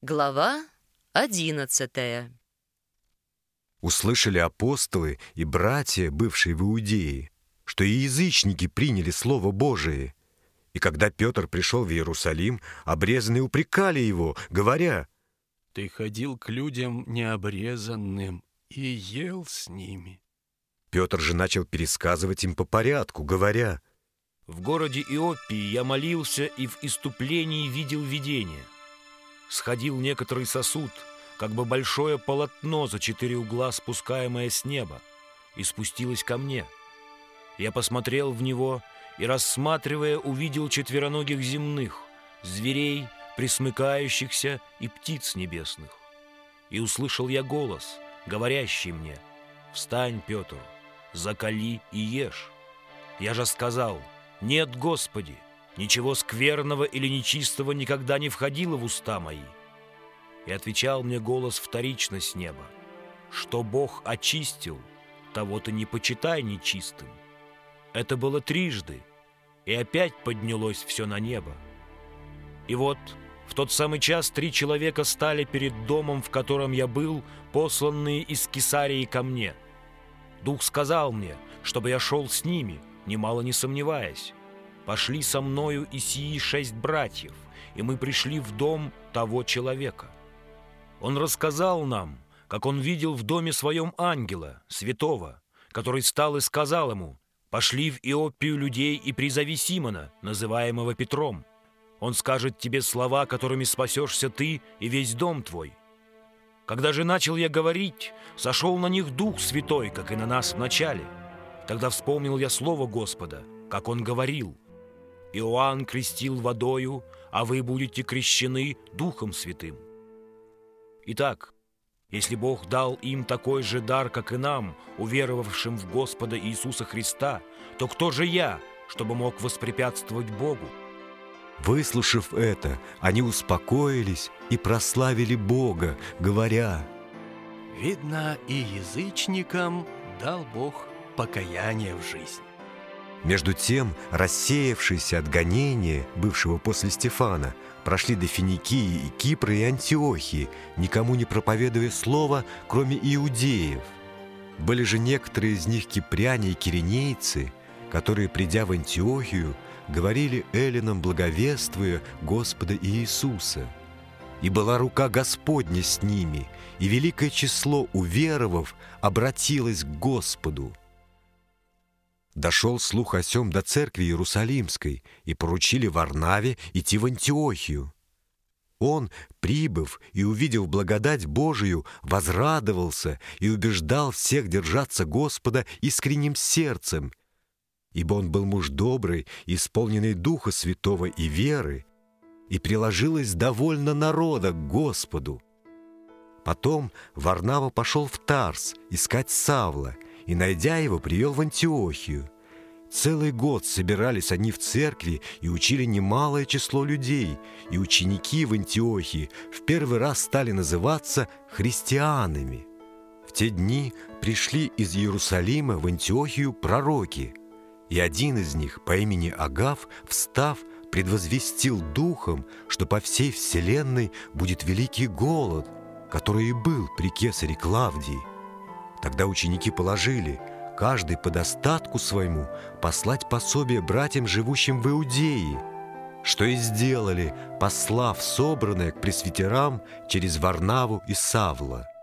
Глава одиннадцатая Услышали апостолы и братья, бывшие в Иудее, что и язычники приняли Слово Божие. И когда Петр пришел в Иерусалим, обрезанные упрекали его, говоря, «Ты ходил к людям необрезанным и ел с ними». Петр же начал пересказывать им по порядку, говоря, «В городе Иопии я молился и в иступлении видел видение» сходил некоторый сосуд, как бы большое полотно за четыре угла, спускаемое с неба, и спустилось ко мне. Я посмотрел в него и, рассматривая, увидел четвероногих земных, зверей, присмыкающихся и птиц небесных. И услышал я голос, говорящий мне, «Встань, Петр, закали и ешь». Я же сказал, «Нет, Господи, Ничего скверного или нечистого никогда не входило в уста мои. И отвечал мне голос вторично с неба, что Бог очистил, того ты не почитай нечистым. Это было трижды, и опять поднялось все на небо. И вот в тот самый час три человека стали перед домом, в котором я был, посланные из Кесарии ко мне. Дух сказал мне, чтобы я шел с ними, немало не сомневаясь. Пошли со мною и сии шесть братьев, и мы пришли в дом того человека. Он рассказал нам, как он видел в доме своем ангела, святого, который стал и сказал ему, «Пошли в Иопию людей и призови Симона, называемого Петром. Он скажет тебе слова, которыми спасешься ты и весь дом твой». Когда же начал я говорить, сошел на них Дух Святой, как и на нас вначале. Тогда вспомнил я слово Господа, как Он говорил – Иоанн крестил водою, а вы будете крещены Духом Святым. Итак, если Бог дал им такой же дар, как и нам, уверовавшим в Господа Иисуса Христа, то кто же я, чтобы мог воспрепятствовать Богу? Выслушав это, они успокоились и прославили Бога, говоря, «Видно, и язычникам дал Бог покаяние в жизнь». Между тем, рассеявшиеся от гонения, бывшего после Стефана, прошли до Финикии и Кипра и Антиохии, никому не проповедуя слова, кроме иудеев. Были же некоторые из них кипряне и киринейцы, которые, придя в Антиохию, говорили эллинам, благовествуя Господа Иисуса. И была рука Господня с ними, и великое число уверовав обратилось к Господу – Дошел слух о сем до церкви Иерусалимской, и поручили Варнаве идти в Антиохию. Он, прибыв и увидев благодать Божию, возрадовался и убеждал всех держаться Господа искренним сердцем, ибо он был муж добрый, исполненный Духа Святого и веры, и приложилось довольно народа к Господу. Потом Варнава пошел в Тарс искать Савла — и, найдя его, привел в Антиохию. Целый год собирались они в церкви и учили немалое число людей, и ученики в Антиохии в первый раз стали называться христианами. В те дни пришли из Иерусалима в Антиохию пророки, и один из них по имени Агав, встав, предвозвестил духом, что по всей вселенной будет великий голод, который и был при кесаре Клавдии. Тогда ученики положили, каждый по достатку своему, послать пособие братьям, живущим в Иудее, что и сделали, послав собранное к пресвитерам через Варнаву и Савла –